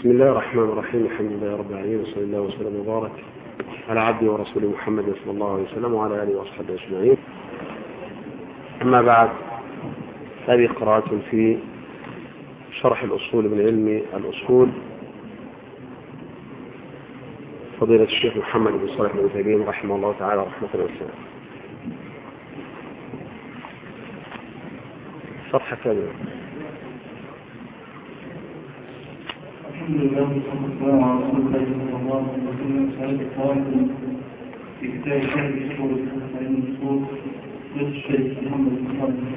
بسم الله الرحمن الرحيم. الحمد لله رب العالمين وصلى الله وسلم وبارك على عبده ورسوله محمد صلى الله عليه وسلم وعلى آله وأصحابه أجمعين. أما بعد هذه قراءة في شرح الأصول من علم الأصول. فضيلة الشيخ محمد بن صالح بن عثيمين رحمه الله تعالى رحمة واسعة صفحة كاملة الله صلى الله عليه وسلم في محمد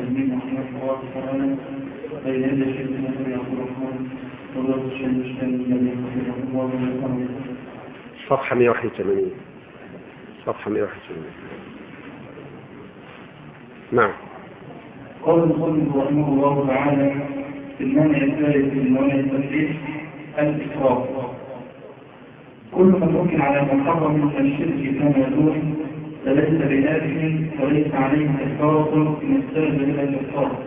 بن رحمه الله تعالى بين الرحمن الشيخ رحمه الله تعالى صفحة 181 صفحة 181 نعم. قال المصنف رحمه الله تعالى في المنع الثالث من موانع التفريح الإسراف كل متروك على محرم من الشرك كما يدور فليس بآثم وليس عليه كفارة من السبب إلى الكفارة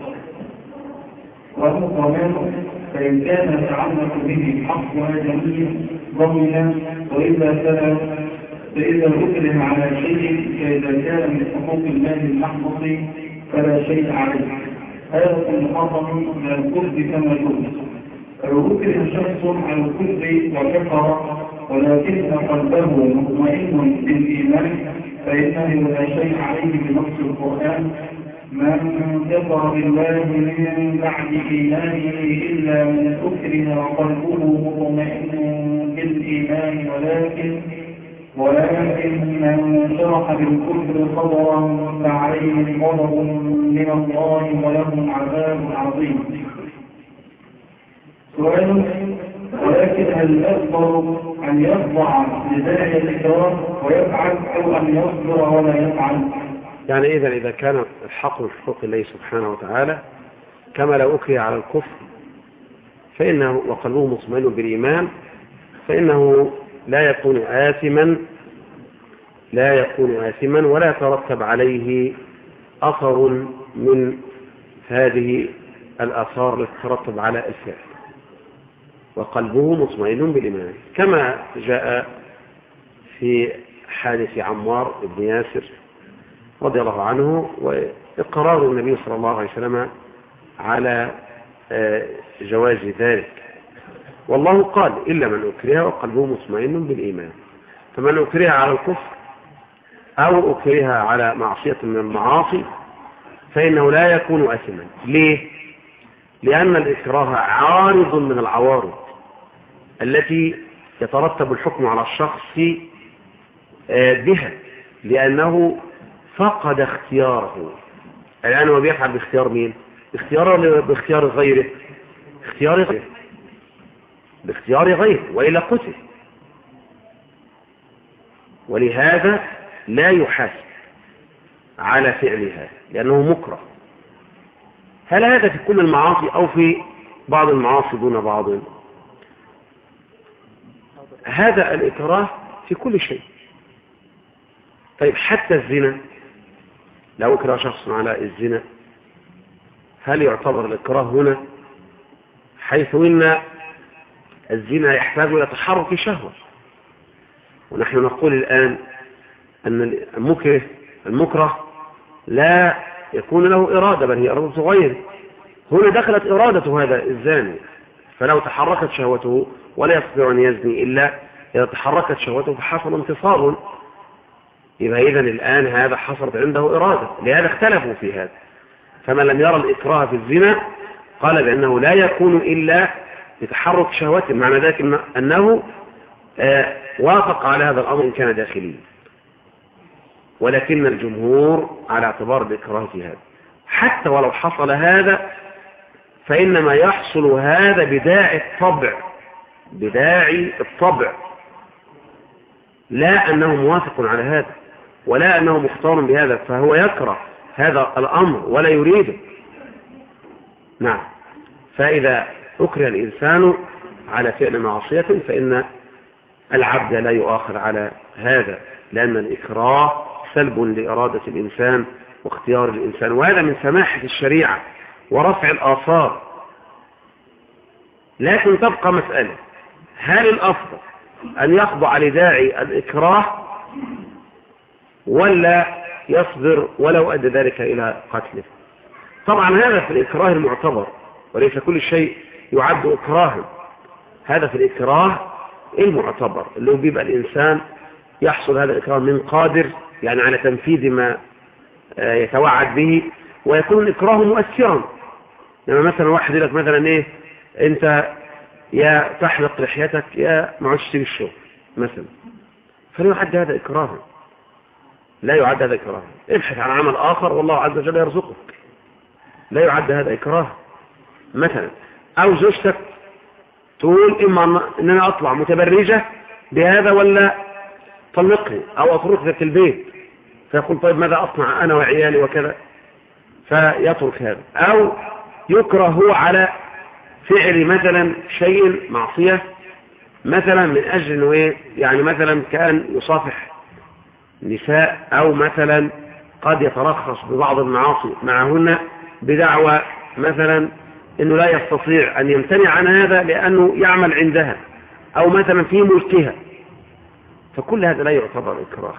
وأما قرآن فإن كان يتعلق به حق آدمي ضمنا وإذا كان فإذا أكره على شيء فإذا كان من حقوق الله المحفظ فلا شيء عليه. هذا المحرم من الكفر كما يقول أكره شخص على الكفر وكفر ولكن قلبه مطمئن بالإيمان فإنه لا شيء عليه بنص القرآن. من كفر بالله من بعد إيمانه إلا من أكره وقلبه مطمئن بالإيمان ولكن ولكن من شرح بالكفر صدرا فعليه غضب من الله ولهم عذاب عظيم. سؤال ولكن هل يصبر أن يخضع لداعي الإكرام ويفعل أو أن يصبر ولا يفعل؟ يعني إذا إذا كان الحق من حقوق الله سبحانه وتعالى كما لو أكره على الكفر فإنه وقلبه مطمئن بالإيمان فإنه لا يكون آثما لا يكون آثما ولا يترتب عليه أثر من هذه الآثار التي تترتب على الفعل. وقلبه مطمئن بالإيمان. كما جاء في حادث عمار بن ياسر رضي الله عنه وإقرار النبي صلى الله عليه وسلم على جواز ذلك. والله قال إلا من أكره وقلبه مطمئن بالإيمان. فمن أكره على الكفر أو أكره على معصية من المعاصي فإنه لا يكون أثما. ليه؟ لأن الإكراه عارض من العوارض. التي يترتب الحكم على الشخص بها لأنه فقد اختياره. الآن هو بيفعل باختيار مين؟ باختياره ولا باختيار غيره؟ اختيار غيره. باختيار غيره وإلا قتل ولهذا لا يحاسب على فعلها لأنه مكره. هل هذا في كل المعاصي أو في بعض المعاصي دون بعض؟ هذا الإكراه في كل شيء. طيب حتى الزنا لو أكره شخص على الزنا. هل يعتبر الإكراه هنا؟ حيث إن الزنا يحتاج إلى تحرك شهوة. ونحن نقول الآن أن المكره المكره لا يكون له إرادة بل هي إرادة غيره هنا دخلت إرادة هذا الزاني. فلو تحركت شهوته ولا يستطيع أن يزني إلا إذا تحركت شهوته فحصل انتصاب إذا إذا الآن هذا حصلت عنده إرادة لهذا اختلفوا في هذا. فمن لم يرى الإكراه في الزنا قال بأنه لا يكون إلا بتحرك شهوته معنى ذلك أنه آه وافق على هذا الأمر إن كان داخليا. ولكن الجمهور على اعتبار الإكراه في هذا. حتى ولو حصل هذا فإنما يحصل هذا بداعي الطبع بداعي الطبع. لا أنه موافق على هذا ولا أنه مختار بهذا فهو يكره هذا الأمر ولا يريده. نعم. فإذا أكره الإنسان على فعل معصية فإن العبد لا يؤاخذ على هذا لأن الإكراه سلب لإرادة الإنسان واختيار الإنسان وهذا من سماحة الشريعة. ورفع الآثار. لكن تبقى مسألة هل الأفضل أن يخضع لداعي الإكراه ولا يصبر ولو أدى ذلك إلى قتله؟ طبعا هذا في الإكراه المعتبر وليس كل شيء يعد إكراها هذا في الإكراه المعتبر اللي هو بيبقى الإنسان يحصل هذا الإكراه من قادر يعني على تنفيذ ما آه، يتوعد به ويكون الإكراه مؤثرا. لما مثلا واحد يقول لك مثلا إيه أنت يا تحلق لحيتك يا ما عادش تيجي الشغل مثلا. فلا يعد هذا إكراها. لا يعد هذا إكراها. ابحث عن عمل آخر والله عز وجل يرزقك. لا يعد هذا إكراه مثلا أو زوجتك تقول إما أن أنا أطلع متبرجة بهذا ولا طلقني أو أتركك في البيت. فيقول طيب ماذا أصنع أنا وعيالي وكذا؟ فيترك هذا. أو يكره على فعل مثلا شيء معصية مثلا من أجل أنه إيه؟ يعني مثلا كأن يصافح نساء أو مثلا قد يترخص ببعض المعاصي معهن بدعوى مثلا أنه لا يستطيع أن يمتنع عن هذا لأنه يعمل عندها أو مثلا في ملكها. فكل هذا لا يعتبر إكراه.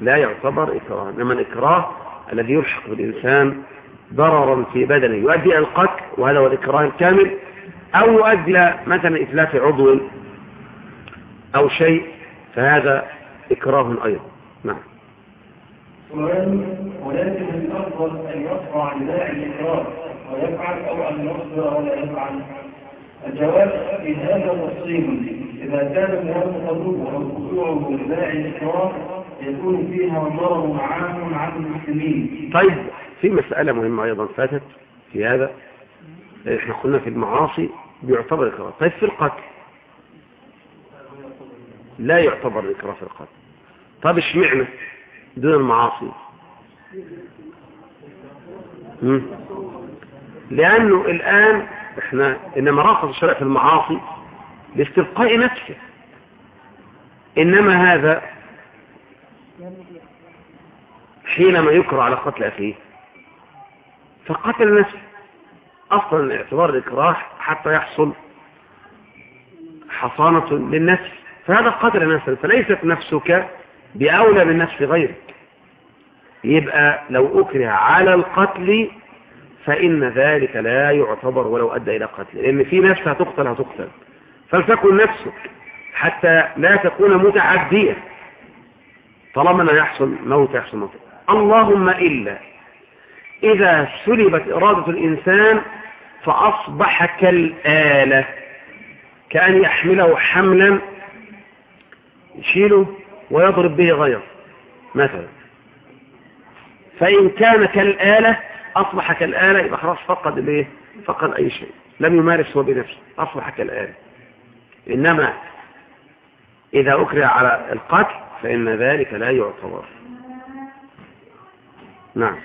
لا يعتبر إكراه. إنما الإكراه الذي يلحق بالإنسان ضررا في بدنه يؤدي إلى القتل وهذا هو الإكراه الكامل أو يؤدي إلى مثلا إتلاف عضو أو شيء فهذا إكراه أيضا. نعم. ولكن الأفضل أن يصنع لداعي الإكراه ويفعل أو أن يصبر ولا يفعل. الجواب في هذا تفصيل. إذا كان موافقته أو خضوعه لداعي الإكراه يكون فيها ضرر عام على المسلمين. طيب. في مسألة مهمة أيضا فاتت في هذا. إحنا قلنا في المعاصي بيعتبر إكراه. طيب في القتل لا يعتبر الإكراه في القتل. طيب اشمعنى دون المعاصي؟ مم. لأنه الآن إحنا إنما رافض الشرع في المعاصي لاستبقاء نفسه. إنما هذا حينما يكره على قتل أخيه. فقتل نفسه أصلا اعتبار الإكراه حتى يحصل حصانة للنفس فهذا قتل نفسه فليست نفسك بأولى من نفس غيرك. يبقى لو أكره على القتل فإن ذلك لا يعتبر ولو أدى إلى قتل. لأن في نفس هتقتل هتقتل. فلتكن نفسك حتى لا تكون متعدية. طالما لا يحصل موت يحصل موت. اللهم إلا إذا سلبت إرادة الإنسان فأصبح كالآلة كأن يحمله حملا يشيله ويضرب به غيره مثلا. فإن كان كالآلة أصبح كالآلة يبقى خلاص فقد الإيه؟ فقد أي شيء. لم يمارس هو بنفسه أصبح كالآلة إنما إذا أكره على القتل فإن ذلك لا يعتبر. نعم.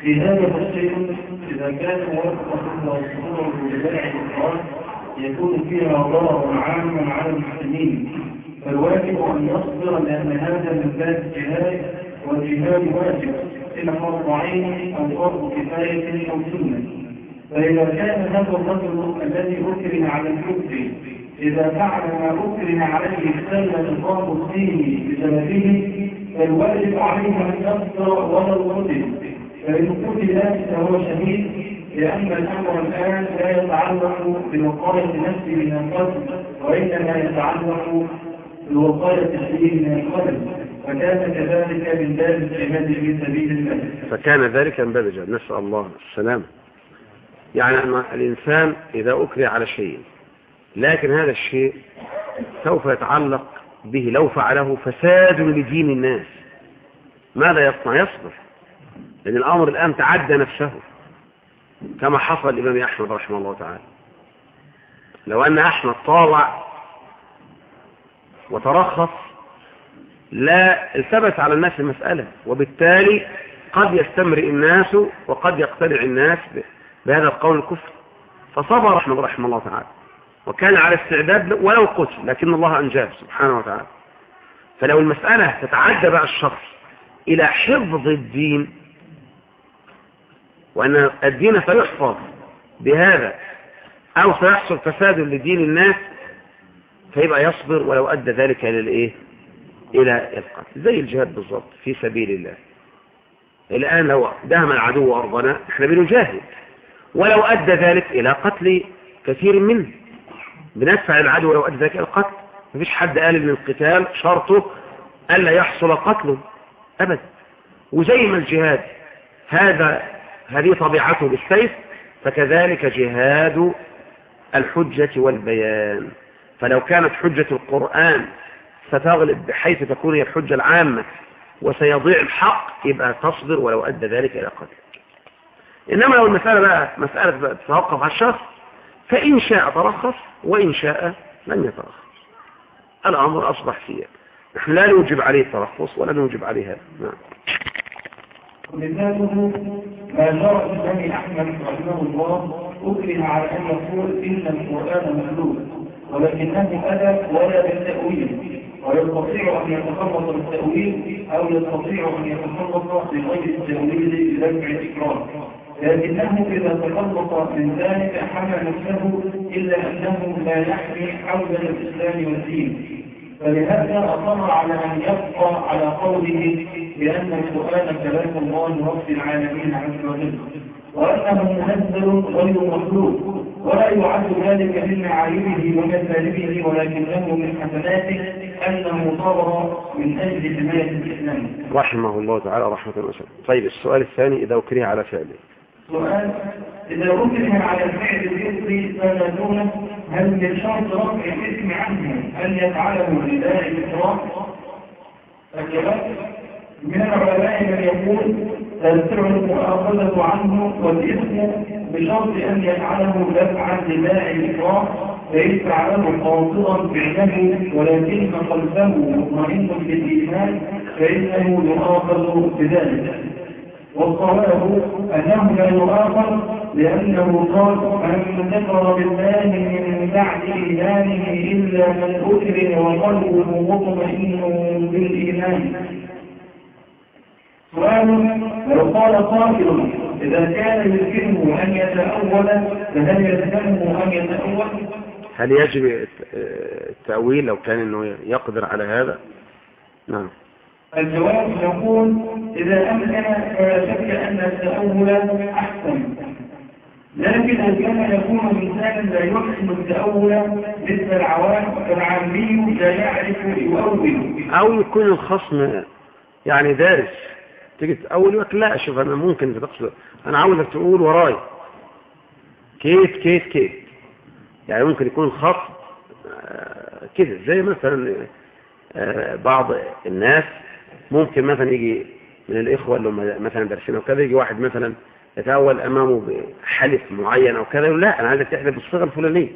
في هذا الشيء إذا كان موافقة والصدور ببلع الإقرار يكون فيها ضرر عام على المسلمين. فالواجب أن يصبر لأن هذا من باب الجهاد والجهاد واجب. إما فرض عين أو فرض كفاية أو سنة. فإذا كان هذا الرجل الذي أكرم على الكفر إذا فعل ما أكرم عليه اختل نظام الدين بسببه فالواجب عليه أن يصبر ولو قتل فإن قتل فهو شهيد لأن الأمر الآن لا يتعلق بوقاية نفسه من القتل وإنما يتعلق بوقاية الشهيد من القتل فكان كذلك من باب الجهاد في سبيل الله. فكان ذلك من باب الجهاد. نسأل الله السلامة. يعني أن الإنسان إذا أكره على شيء لكن هذا الشيء سوف يتعلق به لو فعله فساد لدين الناس. ماذا يصنع؟ يصبر. لأن الأمر الآن تعدى نفسه. كما حصل الإمام أحمد رحمه الله تعالى. لو أن أحمد طاوع وترخص لا التبس على الناس المسألة. وبالتالي قد يستمر الناس وقد يقتنع الناس بهذا القول الكفر. فصبر رحمه رحمه الله تعالى. وكان على استعداد ولو قتل لكن الله أنجاه سبحانه وتعالى. فلو المسألة تتعدى بقى الشخص إلى حفظ الدين وأن الدين سيحفظ بهذا أو سيحصل فساد لدين الناس فيبقى يصبر ولو أدى ذلك إلى الإيه؟ إلى القتل زي الجهاد بالضبط في سبيل الله. الآن لو دهم العدو أرضنا إحنا بنجاهد. ولو أدى ذلك إلى قتل كثير منه. بندفع العدو ولو أدى ذلك القتل. مفيش حد قال إن القتال شرطه ألا يحصل قتله أبدا. وزي ما الجهاد هذا هذه طبيعته بالسيف فكذلك جهاد الحجة والبيان. فلو كانت حجة القرآن ستغلب بحيث تكون هي الحجة العامة وسيضيع الحق يبقى تصبر ولو أدى ذلك إلى قتل إنما لو المسألة بقى مسألة تتوقف على الشخص فإن شاء ترخص وإن شاء لم يترخص. الأمر أصبح فيه نحن لا نوجب عليه الترخص ولا نوجب عليه هذا نعم. ومثاله ما جرى بني أحمد رحمه الله أكره على أن يقول إن القرآن مخلوق ولكنه ادب ولا بالتأويل ويستطيع أن يتخلص بالتأويل أو يستطيع أن يتخلص بغير التأويل بدفع الاكراه لكنه إذا تخلص من ذلك حمى نفسه إلا أنه لا يحمي حول الإسلام والدين. فلهذا أصر على أن يبقى على قوله بأن القرآن كلام الله رب العالمين عز وجل وأنه منزل غير مخلوق ولا يعد ذلك من معايبه ومثالبه ولكنه من حسناته أنه صبر من أجل حماية الإسلام. رحمه الله تعالى رحمة وسلم طيب السؤال الثاني إذا أكره على فعله. سؤال إذا أكره على الفعل الإثم فلا دونه هل من شرط رفع الإثم عنه أن يفعله لله الإكرام؟ الجواب من العلماء من يقول تنفع المؤاخذة عنه والإثم بشرط أن يفعله دفعا لله الإكرام فإن فعله قاصرا فعله ولكن قلبه مطمئن بالإيمان فإنه يؤاخذ بذلك والصواب أنه لا يؤاخذ لأنه قال من كفر بالله من بعد إيمانه إلا من أكره وقلبه مطمئن بالإيمان سؤال لو قال قائل إذا كان يمكنه أن يتأول فهل يلزمه أن يتأول؟ هل يجب التأويل لو كان أنه يقدر على هذا؟ نعم الجواب يقول إذا أمكن فلا شك أن التأول أحسن. لكن إن كان يكون إنسانا لا يحسن التأول مثل العوام فالعامي لا يعرف يؤول. أو يكون الخصم يعني دارس. تيجي تأول يقول لا شوف أنا ممكن تقصد. أنا عاوزك تقول وراي. كيف كيف كيف؟ يعني ممكن يكون الخصم آه، كده. زي مثلا آه، بعض الناس ممكن مثلا يجي من الإخوة اللي مثلا دارسين وكذا يجي واحد مثلا يتأول أمامه بحلف معين أو كذا يقول لا أنا عايزك تحلف بالصيغة الفلانية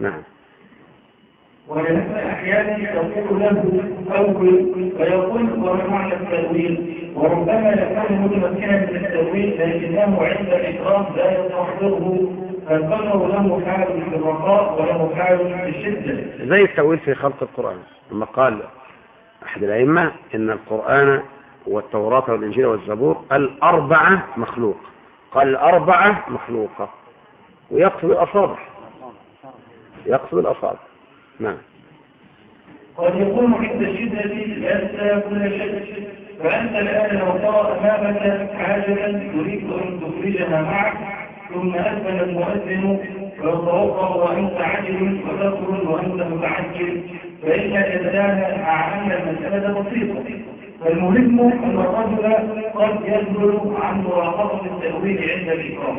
نعم ولهذا أحيانا تقول له أول فيقول وما معنى التأويل وربما يكون متمكنا من التأويل لكنه عند الإكرام لا يستحضره فالقدر له حال في الرخاء وله حال في الشدة زي التأويل في خلق القرآن لما قال أحد الأئمة إن القرآن والتوراة والإنجيل والزبور الأربعة مخلوق. قال الأربعة مخلوقة. ويقصد الأصابع. يقصد الأصابع. نعم. قد يكون عند الشدة ينسى كل شيء فأنت الآن لو ترى أمامك حاجة تريد أن تخرجها معك ثم أذن المؤذن ويتوقع وأنت عجل وتخرج وأنت متعجل فإن الإنسان أن المسألة بسيطة. فالمهم أن الرجل قد يذهل عن مراقبة التأويل عند الإكرام.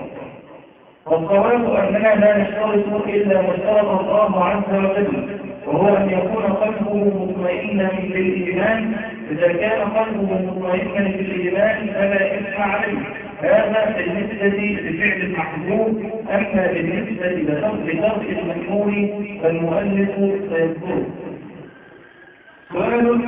والصواب أننا لا نشترط إلا ما اشترط الله عز وجل وهو أن يكون قلبه مطمئنا بالإيمان. إذا كان قلبه مطمئنا بالإيمان فلا إثم عليه. هذا بالنسبة لفعل المحبوب أما بالنسبة لترك المأمور فالمؤلف سيذكره سؤال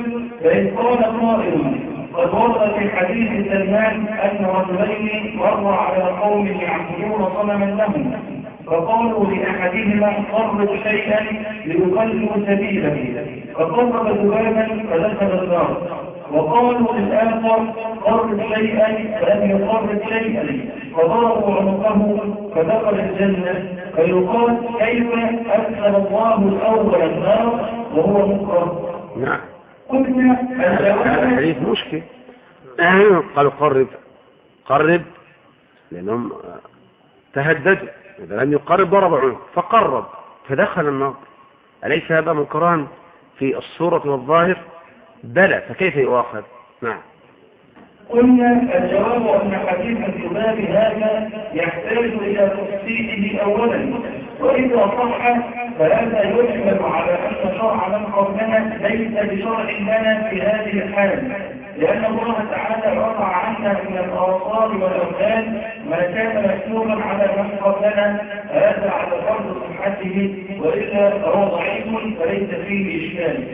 فإن قال قائل قد ورد في حديث سلمان أن رجلين مروا على قوم يعبدون صنما لهم. فقالوا لأحدهما قرب شيئا ليقلبوا سبيله. فقرب ذبابا فدخل النار. وقالوا للآخر قرب شيئا فلم يقرب شيئا. فضربوا عنقه فدخل الجنة. فيقال كيف أدخل الله الأول النار وهو مكره؟ نعم. قلنا الحديث مشكل. قالوا قرب. قرب لأنهم تهددوا. إذا لم يقرب ضرب عنق فقرب. فدخل النار أليس هذا منكران في الصورة والظاهر؟ بلى فكيف يؤاخذ؟ نعم. قلنا الجواب أن حديث الذباب هذا يحتاج إلى تفصيله أولا. وإذا صح فهذا يحمل على أن شرع من قبلنا ليس بشرع لنا في هذه الحال. لأن الله تعالى رفع عنا من الآثار والأوثان ما كان مكتوبا على من قبلنا. هذا على فرض صحته وإلا فهو ضعيف فليس فيه إشكال.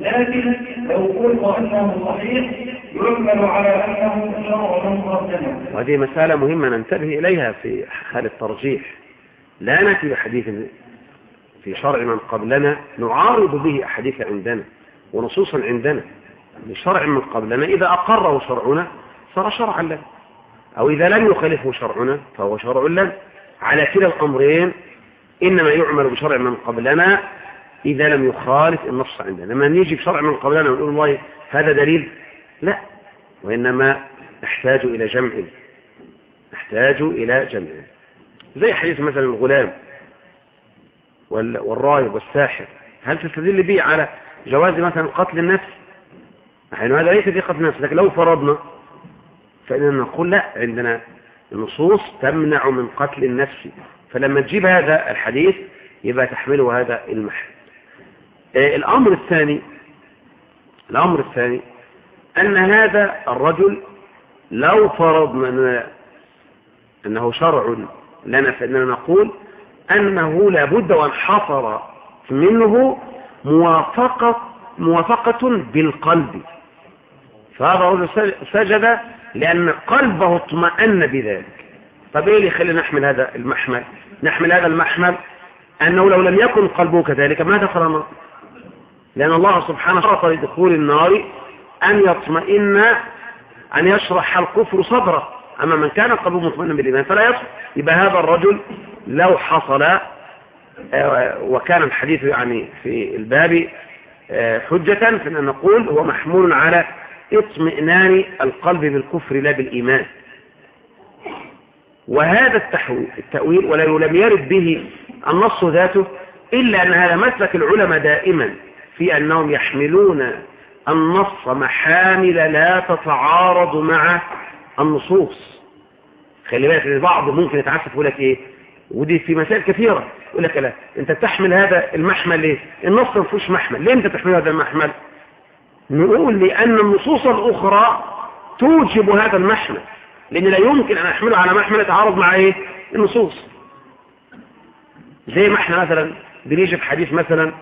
لكن لو قلت أنه صحيح يحمل على أنه شرع من قبلنا. وهذه مسألة مهمة ننتبه إليها في حال الترجيح. لا نأتي بحديث في شرع من قبلنا نعارض به أحاديث عندنا ونصوصا عندنا لشرع من قبلنا. إذا أقره شرعنا صار شرعا لنا أو إذا لم يخالفه شرعنا فهو شرع لنا على كلا الأمرين إنما يعمل بشرع من قبلنا إذا لم يخالف النص عندنا. لما نيجي بشرع من قبلنا ونقول والله هذا دليل لا. وإنما نحتاج إلى جمع. نحتاج إلى جمع. زي حديث مثلا الغلام وال- والراهب والساحر. هل تستدل به على جواز مثلا قتل النفس؟ نحن هذا ليس في قتل النفس لكن لو فرضنا فإننا نقول لا عندنا النصوص تمنع من قتل النفس. فلما تجيب هذا الحديث يبقى تحمله هذا المحل. آه، الأمر الثاني الأمر الثاني أن هذا الرجل لو فرضنا أن- أنه شرع لنا فإننا نقول أنه لابد وأن حصل منه موافقة موافقة بالقلب. فهذا الرجل سجد لأن قلبه اطمأن بذلك. طب إيه اللي يخلينا نحمل هذا المحمل؟ نحمل هذا المحمل أنه لو لم يكن قلبه كذلك ما دخل النار لأن الله سبحانه شرط لدخول النار أن يطمئن أن يشرح الكفر صدره. أما من كان قلبه مطمئنا بالإيمان فلا يصل يبقى هذا الرجل لو حصل آه، وكان الحديث يعني في الباب آه، حجة فإن نقول هو محمول على اطمئنان القلب بالكفر لا بالإيمان. وهذا التأويل ولو لم يرد به النص ذاته إلا أن هذا مسلك العلماء دائما في أنهم يحملون النص محامل لا تتعارض مع النصوص. خلي بالك البعض ممكن يتعسف يقول لك إيه؟ ودي في مسائل كثيرة. يقول لك لا أنت تحمل هذا المحمل ليه؟ النص ما فيهوش محمل. ليه أنت تحمل هذا المحمل؟ نقول لأن النصوص الأخرى توجب هذا المحمل. لأن لا يمكن أن أحمله على محمل يتعارض مع إيه؟ النصوص. زي ما إحنا مثلا بنيجي في حديث مثلا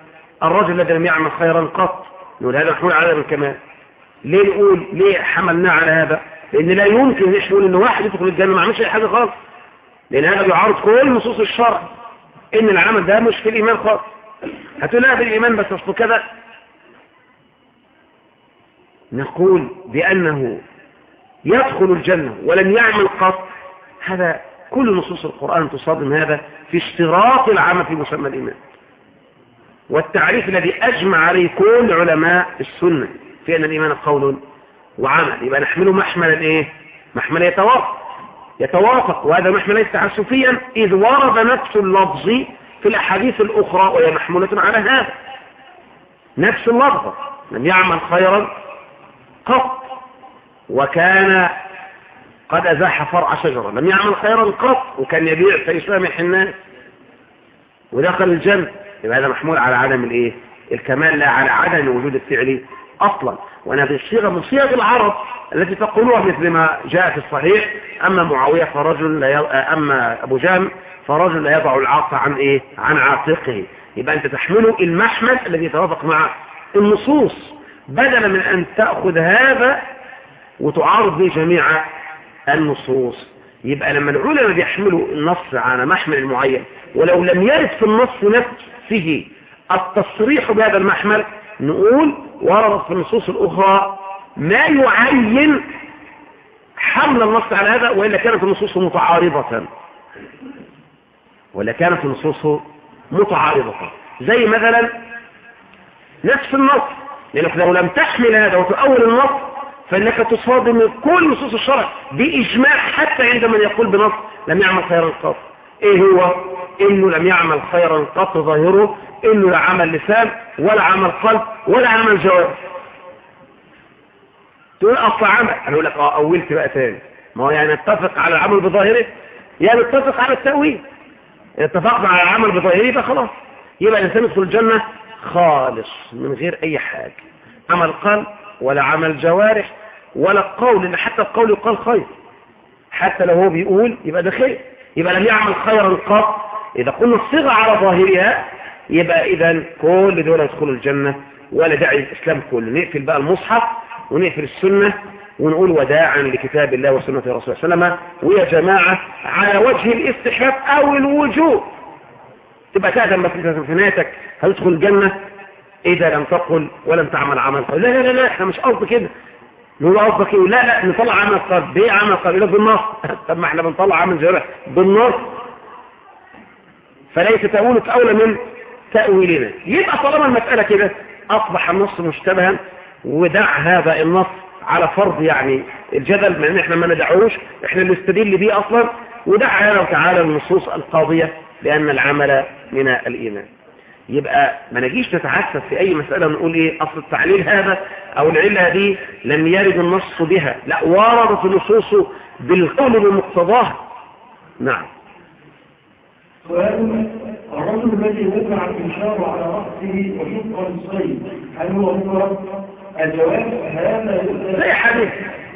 الرجل الذي لم يعمل خيرا قط نقول هذا محمول على الكمال ليه نقول ليه حملناه على هذا؟ لأن لا يمكن ان نقول إن واحد يدخل الجنة ما عملش أي حاجة خالص. لأن هذا بيعارض كل نصوص الشرع. إن العمل ده مش في الإيمان خالص. هتقول لا في الإيمان بس أصله كذا. نقول بأنه يدخل الجنة ولم يعمل قط. هذا كل نصوص القرآن تصادم هذا في اشتراط العمل في مسمى الإيمان. والتعريف الذي أجمع عليه كل علماء السنة في أن الإيمان قول وعمل. يبقى نحمله محملا إيه؟ محمل يتوافق. يتوافق. وهذا محمل ليس تعسفيا إذ ورد نفس اللفظ في الأحاديث الأخرى وهي محمولة على هذا. نفس اللفظة لم يعمل خيرا قط. وكان قد أزاح فرع شجرة. لم يعمل خيرا قط. وكان يبيع فيسامح الناس ودخل الجنة. يبقى هذا محمول على عدم الإيه؟ الكمال لا على عدم وجود الفعل أصلا. وأنا في الصيغه من صيغ العرب التي تقولوها مثل ما جاء في الصحيح أما معاوية فرجل لا ي... أما أبو جام فرجل لا يضع العاصى عن إيه؟ عن عاتقه. يبقى أنت تحمله المحمل الذي يتوافق مع النصوص. بدلا من أن تأخذ هذا وتعارض به جميع النصوص. يبقى لما العلماء بيحملوا النص على محمل معين ولو لم يرد في النص نفسه التصريح بهذا المحمل نقول وردت في النصوص الأخرى ما يعين حمل النص على هذا وإلا كانت النصوص متعارضة. ولا كانت النصوص متعارضة. زي مثلا نفس النص لأنك لو لم تحمل هذا وتؤول النص فإنك تصادم كل نصوص الشرع بإجماع حتى عند من يقول بنص لم يعمل خيرا قط إيه هو؟ إنه لم يعمل خيرا قط ظاهره إنه لا عمل لسان ولا عمل قلب ولا عمل جواب تقول أصلا عمل. أنا أقول لك آه أولت بقى تاني. ما هو يعني اتفق على العمل بظاهره؟ يعني اتفق على التأويل. اتفقنا على العمل بظاهره فخلاص يبقى الإنسان يدخل الجنة خالص من غير أي حاجة. عمل قلب ولا عمل جوارح ولا قول لأن حتى القول يقال خير. حتى لو هو بيقول يبقى ده خير. يبقى لم يعمل خيرا قط. إذا قلنا الصيغة على ظاهرها يبقى إذا كل دول يدخلوا الجنة ولا داعي الإسلام كله. نقفل بقى المصحف ونقفل السنة ونقول وداعا لكتاب الله وسنة رسول الله وسلم. ويا جماعة على وجه الاستحباب أو الوجوب. تبقى تأذن نيتك هتدخل الجنة؟ إذا لم تقل ولم تعمل عمل لا لا لا لا إحنا مش قصدي كده. نقول قصدك إيه لا لا نطلع عمل قلب ليه عمل قلب يقول بالنص طب ما إحنا بنطلع عمل جوارح بالنص فليس تأويلك أولى من تأويلنا. يبقى طالما المسألة كده أصبح النص مشتبها ودع هذا النص على فرض يعني الجدل ما إن إحنا ما ندعوش إحنا اللي نستدل بيه أصلا. ودع هذا تعالى النصوص القاضية لأن العمل من الإيمان. يبقى ما نجيش نتعسف في أي مسألة ونقول إيه أصل التعليل هذا أو العلة دي لم يرد النص بها. لا وردت النصوص بالقول بمقتضاها. نعم. سؤال الرجل الذي وضع الإنشار على رأسه وشق الصيد هل هو مفرد؟ الجواب هذا زي حديث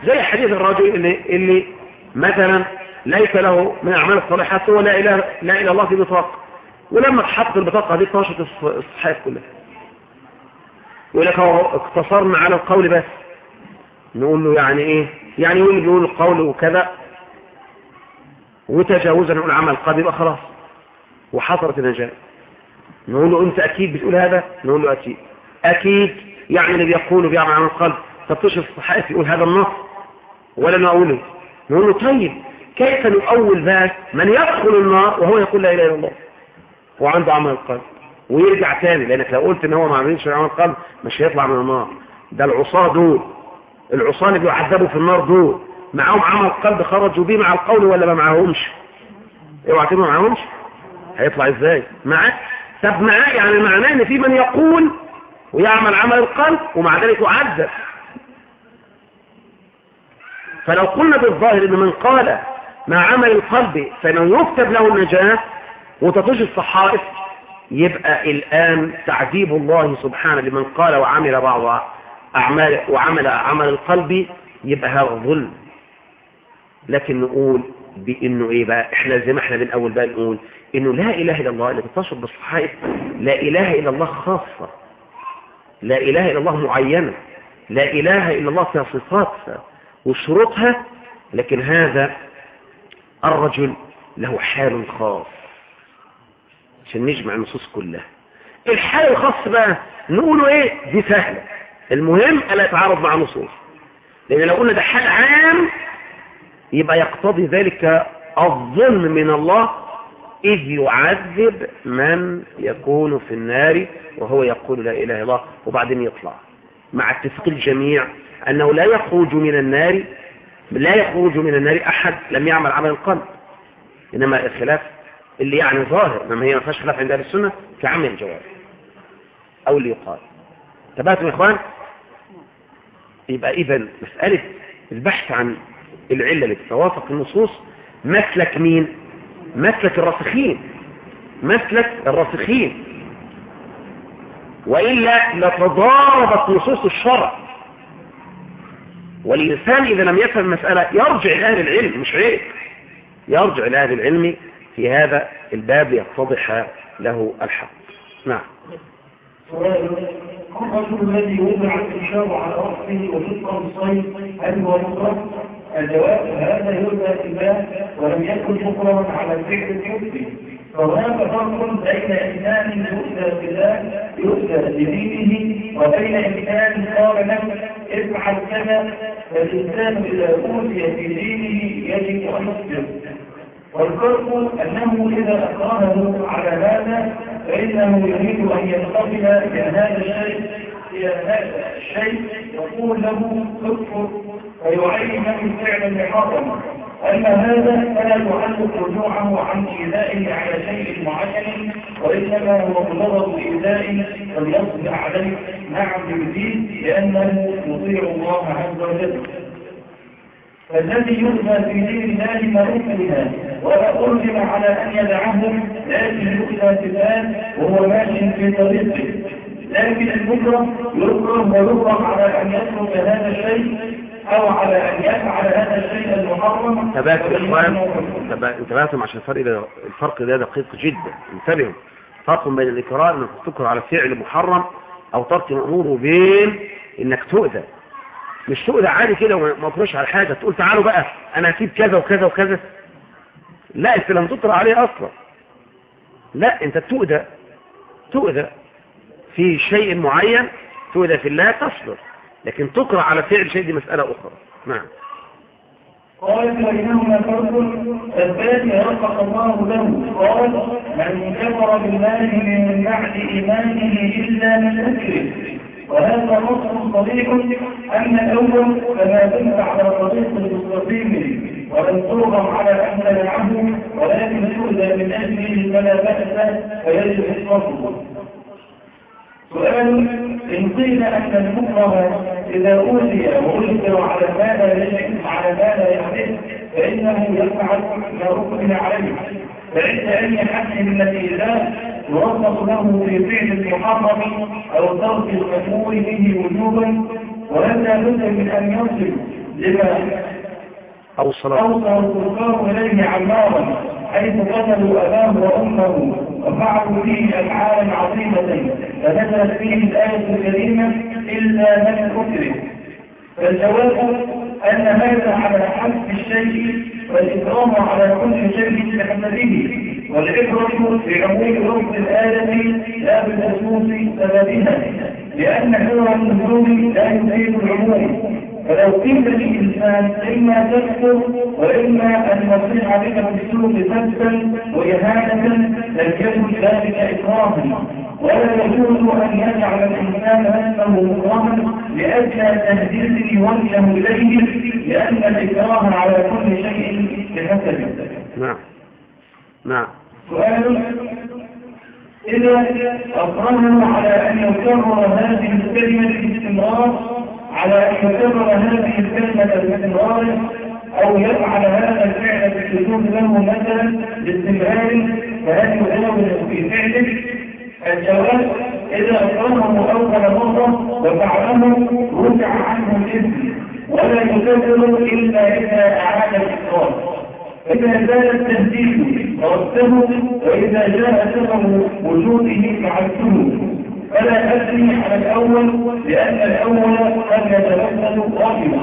زي حديث الرجل اللي, اللي مثلا ليس له من أعمال الصالحات هو لا إله, لا إله الله في بطاقة ولما تحط البطاقة دي طاشت الصحيح كلها. يقول لك اقتصرنا على القول بس. نقول له يعني إيه؟ يعني يقول بيقول القول وكذا. وتجاوزا نقول عمل قلب يبقى خلاص. وحصلت النجاة. نقول له أنت أكيد بتقول هذا؟ نقول له أكيد. أكيد يعني اللي بيقوله بيعمل عمل قلب طب تشوف الصحائف يقول هذا النص ولا نقوله. نقول له طيب كيف نؤول بقى من يدخل النار وهو يقول لا إله إلا الله. وعنده عمل قلب ويرجع تاني لأنك لو قلت إن هو ما عملش عمل قلب مش هيطلع من النار. ده العصاة دول. العصاة اللي بيعذبوا في النار دول. معاهم عمل قلب خرجوا بيه مع القول ولا ما معاهمش؟ اوعى تبقى معاهمش؟ هيطلع إزاي؟ معاه طب معاه يعني معناه إن في من يقول ويعمل عمل القلب ومع ذلك يعذب. فلو قلنا بالظاهر إن من قال مع عمل القلب فإنه يكتب له النجاة وتطج الصحائف يبقى الآن تعذيب الله سبحانه لمن قال وعمل بعض أعمال وعمل عمل القلب يبقى هذا ظلم لكن نقول بإنه إيه بقى؟ إحنا زي ما إحنا من اول بقى نقول إنه لا إله إلا الله اللي بتشرب بالصحائف. لا إله إلا الله خاصة. لا إله إلا الله معينة. لا إله إلا الله فيها صفاتها وشروطها. لكن هذا الرجل له حال خاص. عشان نجمع النصوص كلها. الحال الخاص بقى نقوله إيه؟ دي سهلة. المهم ألا يتعارض مع النصوص. لأن لو قلنا ده حال عام يبقى يقتضي ذلك الظلم من الله إذ يعذب من يكون في النار وهو يقول لا إله إلا الله وبعدين يطلع. مع اتفاق الجميع أنه لا يخرج من النار لا يخرج من النار أحد لم يعمل عمل القلب. إنما الخلاف اللي يعني ظاهر انما هي ما فيهاش خلاف عند أهل السنة عمل الجواب. أو اللي يقال. تبعتم يا إخوان؟ يبقى اذا مسألة البحث عن العلة اللي تتوافق النصوص مسلك مين؟ مسلك الراسخين. مسلك الراسخين. وإلا لتضاربت نصوص الشرع. والإنسان إذا لم يفهم المسألة يرجع لأهل العلم مش عيب. يرجع لأهل العلم في هذا الباب ليتضح له الحق. نعم. الرجل الذي وضع الإشار على رأسه وشق الصيد هل هو مفرد؟ الجواب هذا يرجى الله ولم يكن مفردا على الفعل الحبي فهناك فرق بين إنسان يؤتى بالله يؤتى بدينه وبين إنسان قال له افعل كذا. فالإنسان إذا أوتي بدينه يجب أن يصبر. والفرق أنه إذا أكرهه على هذا فإنه يريد أن ينتقل إلى هذا الشيء إلى هذا الشيء يقول له اكفر فيعين له فعلا محرما أما هذا فلا يعلق رجوعه عن إيذائه على شيء معين وإنما هو مجرد إيذاء فليصبر عليه مع بالدين لأنه يطيع الله عز وجل. فالذي يؤذى في دين الله أكره ولا أرجم على أن يدعهم لكن يؤذى في الله وهو ماشي في طريقه. لكن المكره يكره ويكره على أن يترك هذا الشيء أو على أن يفعل هذا الشيء المحرم. يا إخوان. انتبهتم عشان الفرق ده الفرق ده دقيق جدا. انتبهوا. فرق بين الإكراه أنك تكره على فعل محرم أو ترك مأمور وبين إنك تؤذى. مش تؤذى عادي كده وما تروش على حاجة تقول تعالوا بقى أنا هسيب كذا وكذا وكذا. لا أنت لم تطرى عليه أصلا. لا أنت تؤذى تؤذى في شيء معين تؤذى في الله تصبر لكن تكره على فعل شيء دي مسألة أخرى. نعم. قال بينهما فرق الثاني رفق الله له. قال من كفر بالله من بعد إيمانه إلا من أكره وهذا نص صريح أن الأول فما دمت على طريق المستقيم ولم ترغم على أن تدعه ولكن تؤذى من أجله فلا بأس فيجب إصرافه سؤال إن قيل أن المكره إذا أوتي وأجبر على ما لا على ما لا يحدث فإنه يفعل ما أكره عليه. فعند أي حد من الإيذاء يوظف له في فعل المحرم أو ترك المأمور به وجوبا ولا بد من أن يصل لما أوصل أوصل الكفار إليه عمارا حيث قتلوا أباه وأمه وفعلوا فيه أفعالا عظيمة فنزلت فيه الآية الكريمة إلا من أكره فالجواب أن هذا على حسب الشيء والإكرام على كل شيء بحسبه والعبرة بعموم رب الآية لا بخصوص سببها لأن حر النزول لا يفيد العموم. فلو قيل للإنسان إما تكفر وإما أن نصيح بك بالسوء سبا وإهانة لم يكن ذلك إكراما ولا يجوز أن يجعل الإنسان نفسه مكرما لأجل تهديد يوجه إليه لأن الإكراه على كل شيء بحسبه. نعم. نعم. سؤال إذا أقرره على أن يكرر هذه الكلمة باستمرار على أن يكرر هذه الكلمة باستمرار أو يفعل هذا الفعل بالسجود له مثلا باستمرار فهل يجاوز في فعله؟ الجواب إذا أقرره أول مرة وفعله رجع عنه الإذن ولا يكرر إلا إذا أعاد الإقرار. إذا زال التهديد تركته وإذا جاء سبب وجوده فعلته فلا أدري على الأول لأن الأول قد يتمثل رحمة.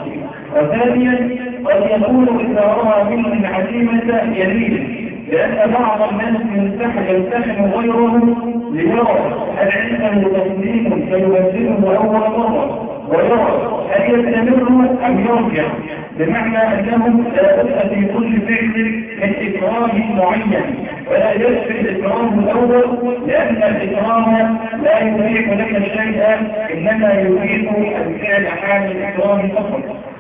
وثانيا قد يكون إذا رأى منه العزيمة يميل لأن بعض الناس يمتحن يمتحن غيره ليرى هل عنده تسليم فيبدله أول مرة ويرى هل يستمر أم يرجع. بمعنى أنه لا بد في كل فعل من إكرام معين ولا يكفي الإكرام الأول لأن الإكرام لا يريح لك الشيء إنما يريد الفعل حال الإكرام فقط.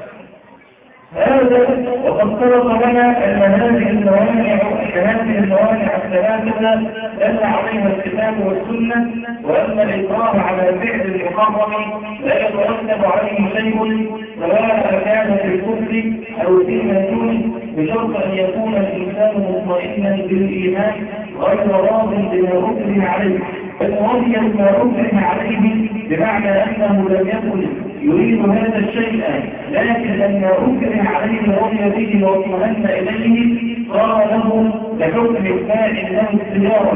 هذا وقد سبق لنا أن هذه الموانع هذه الموانع الثلاثة دل عليها الكتاب والسنة وأن الإكراه على فعل المحرم لا يترتب عليه شيء سواء كان في الكفر أو في المجنون بشرط أن يكون الإنسان مطمئنا بالإيمان غير راض بما أكره عليه. بما أكره عليه بمعنى أنه لم يكن يريد هذا الشيء لكن لما أكره عليه رضي به واطمئن إليه. صار له لحكم الفاعل له اختيارا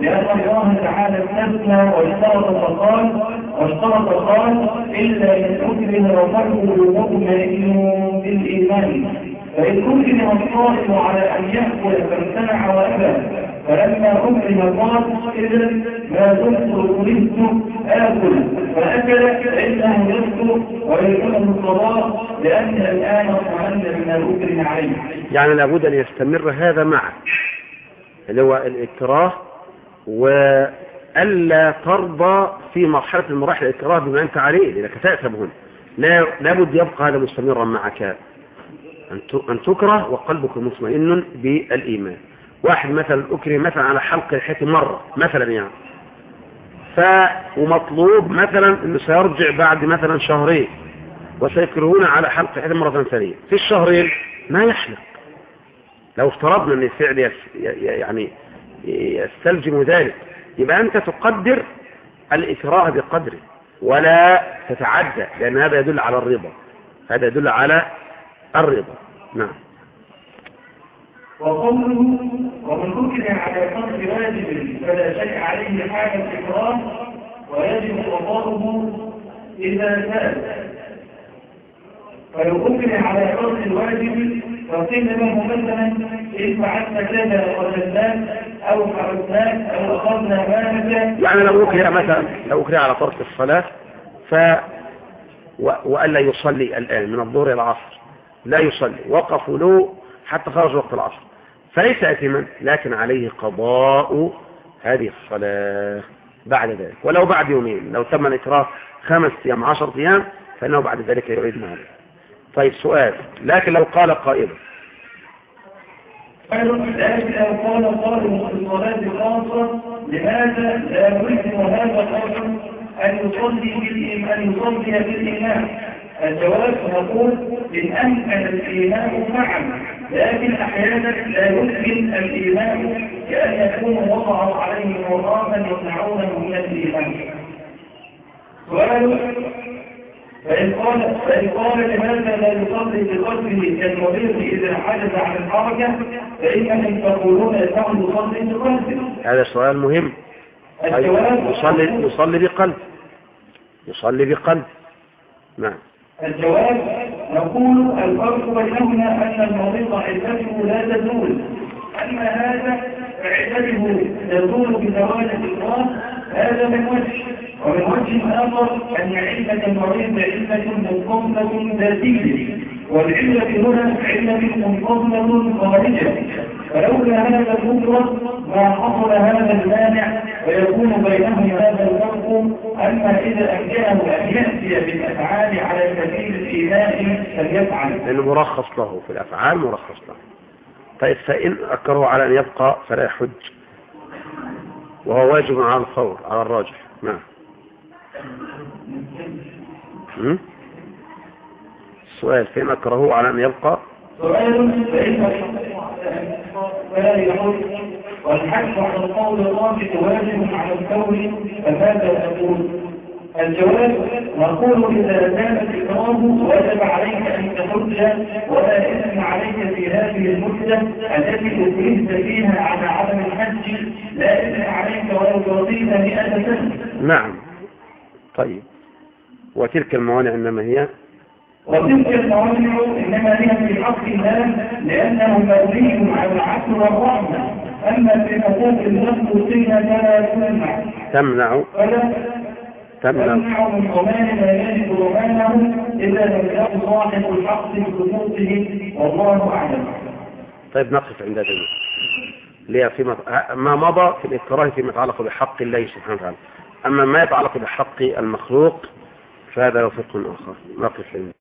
لأن الله تعالى استثنى واشترط فقال واشترط قال إلا إن أكره وقلبه مطمئن بالإيمان. فإن أكره الصائم على أن يأكل فامتنع وأبى. فلما أمر الله إذا ما دمت أريد آكل. فأكل فإنه يسكت ويكون الصلاة لأن الآن اطمأن بما أكرم عليه. يعني لابد أن يستمر هذا معه. اللي هو الإكراه وألا ترضى في مرحلة المراحل الإكراه بما أنت عليه لأنك تأثم هنا لا لابد يبقى هذا مستمرا معك. أن تكره وقلبك مطمئن بالإيمان. واحد مثلا أكره مثلا على حلق الحيط مرة مثلا يعني. ف ومطلوب مثلا إنه سيرجع بعد مثلا شهرين وسيكرهون على حلق الحيط مرة ثانية. في الشهرين ما يحلق. لو افترضنا إن الفعل يعني يستلزم ذلك يبقى أنت تقدر الإكراه بقدره ولا تتعدى لأن هذا يدل على الرضا. هذا يدل على الرضا. نعم. وقوله ومن أكره على قدر واجب فلا شيء عليه حال الإكراه ويجب قضاؤه إذا سأل فلو أكره على قدر الواجب فقيل له مثلا إن فعلت كذا وجدناك أو فعلناك أو أخذنا مالك. يعني لو أكره مثلا لو أكره على ترك الصلاة ف و... وألا يصلي الآن من الظهر إلى العصر. لا يصلي. وقفوا له حتى خرج وقت العصر. فليس أثما لكن عليه قضاء هذه الصلاة بعد ذلك. ولو بعد يومين لو تم الإكراه خمس أيام عشر أيام فإنه بعد ذلك يعيد معه. طيب سؤال. لكن لو قال قائل. لكن لو قال قائل في الصلاة خاصة لماذا لا يمكن هذا خاصة أن يصلي أن يصلي بالإمام الجواب نقول إن أمكن الإيمان معا لكن أحيانا لا يمكن الإيمان كأن يكون وضعوا عليه مراما يمنعونه من الإيمان. سؤال فإن قال فإن قال لماذا لا يصلي بقلبه كالمريض إذا عجز عن الحركة؟ فإنهم تقولون أنه يصلي بقلبه. هذا سؤال مهم. الجواب يصلي يصلي بقلب. يصلي بقلب. نعم. الجواب نقول الفرق بينهما أن المريض عدته لا تزول أما هذا فعدته تزول بزوال الله هذا من وجه ومن وجه آخر أن علة المريض علة منفصلة ذاتية والعلة هنا علة منفصلة خارجة فلولا هذا المفرد ما حصل هذا المانع ويكون بينهم هذا الفرق أما إذا أمكنه أن يأتي بالأفعال على سبيل الإيمان فليفعل. لأنه مرخص له في الأفعال مرخص له. طيب فإن أكره على أن يبقى فلا يحج. وهو واجب على الفور على الراجح. نعم? السؤال فإن أكرهه على أن يبقى؟ سؤال فإن فلا يحج. والحج على القول الرابع واجب على الكون فماذا تقول الجواب نقول إذا كان الإكراه وجب عليك أن تحج ولا إثم عليك في هذه المدة التي أكرهت فيها على عدم الحج لا إثم عليك ولو رضيت مئة سنة. نعم. طيب. وتلك الموانع إنما هي؟ وتلك الموانع إنما هي في حق الله لأنه مبني على العفو والرحمة أما في حقوق المخلوقين فلا تمنع. تمنع. تمنع من ضمان ما يجب ضمانه إذا لم يكن صاحب الحق بحقوقه والله أعلم. طيب نقف عند اللي هي فيما ما مضى في الإكراه فيما يتعلق بحق الله سبحانه وتعالى. أما ما يتعلق بحق المخلوق فهذا له فقه آخر. نقف عند